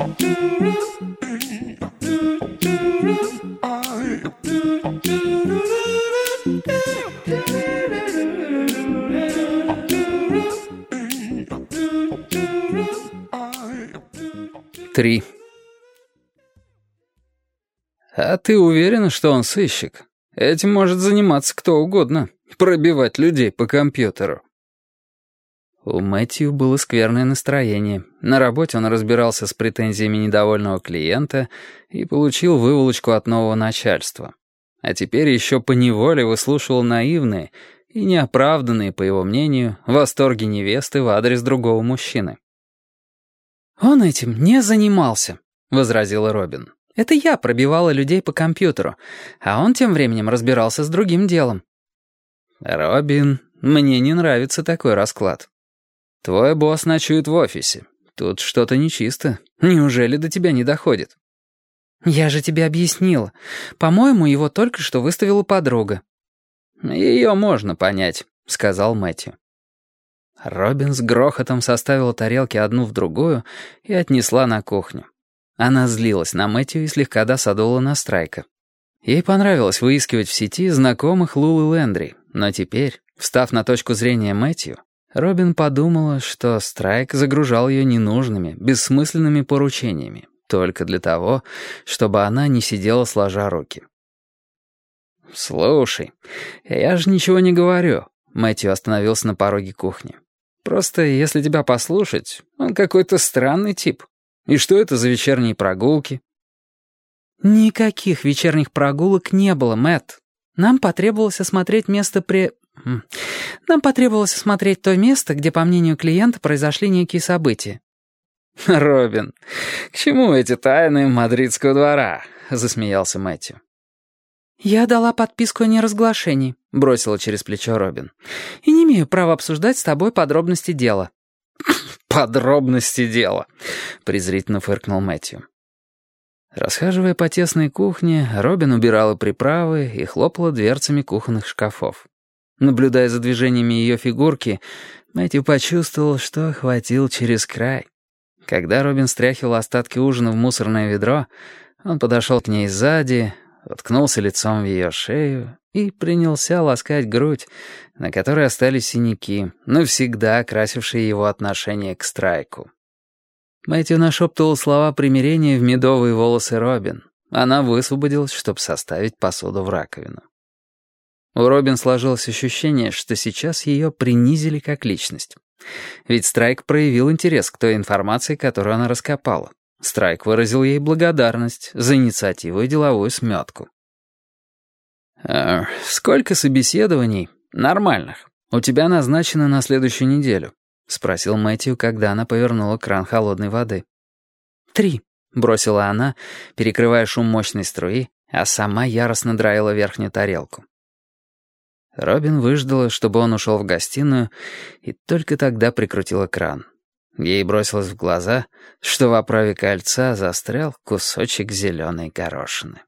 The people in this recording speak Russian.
Три. «А ты уверена, что он сыщик? Этим может заниматься кто угодно. Пробивать людей по компьютеру». У Мэтью было скверное настроение. На работе он разбирался с претензиями недовольного клиента и получил выволочку от нового начальства. А теперь еще поневоле выслушивал наивные и неоправданные, по его мнению, восторги невесты в адрес другого мужчины. «Он этим не занимался», — возразила Робин. «Это я пробивала людей по компьютеру, а он тем временем разбирался с другим делом». «Робин, мне не нравится такой расклад. Твой босс ночует в офисе. Тут что-то нечисто. Неужели до тебя не доходит?» «Я же тебе объяснила. По-моему, его только что выставила подруга». «Ее можно понять», — сказал Мэтью. Робин с грохотом составила тарелки одну в другую и отнесла на кухню. Она злилась на Мэтью и слегка досадовала на Страйка. Ей понравилось выискивать в сети знакомых Лулы Лендри, но теперь, встав на точку зрения Мэтью, Робин подумала, что Страйк загружал ее ненужными, бессмысленными поручениями, только для того, чтобы она не сидела сложа руки. «Слушай, я же ничего не говорю», — Мэтью остановился на пороге кухни. Просто, если тебя послушать, он какой-то странный тип. И что это за вечерние прогулки?» «Никаких вечерних прогулок не было, Мэтт. Нам потребовалось осмотреть место при... Нам потребовалось осмотреть то место, где, по мнению клиента, произошли некие события». «Робин, к чему эти тайны мадридского двора?» — засмеялся Мэтью. «Я дала подписку о неразглашении», — бросила через плечо Робин. «И не имею права обсуждать с тобой подробности дела». «Подробности дела», — презрительно фыркнул Мэтью. Расхаживая по тесной кухне, Робин убирала приправы и хлопала дверцами кухонных шкафов. Наблюдая за движениями ее фигурки, Мэтью почувствовал, что охватил через край. Когда Робин стряхивал остатки ужина в мусорное ведро, он подошел к ней сзади, уткнулся лицом в ее шею и принялся ласкать грудь, на которой остались синяки, навсегда окрасившие его отношение к страйку. Мэтью нашептывал слова примирения в медовые волосы Робин. Она высвободилась, чтобы составить посуду в раковину. У Робин сложилось ощущение, что сейчас ее принизили как личность. Ведь Страйк проявил интерес к той информации, которую она раскопала. Страйк выразил ей благодарность за инициативу и деловую сметку. «Э, «Сколько собеседований? Нормальных. У тебя назначено на следующую неделю?» — спросил Мэтью, когда она повернула кран холодной воды. «Три», — бросила она, перекрывая шум мощной струи, а сама яростно драила верхнюю тарелку. Робин выждала, чтобы он ушел в гостиную, и только тогда прикрутила кран. Ей бросилось в глаза, что в оправе кольца застрял кусочек зеленой горошины.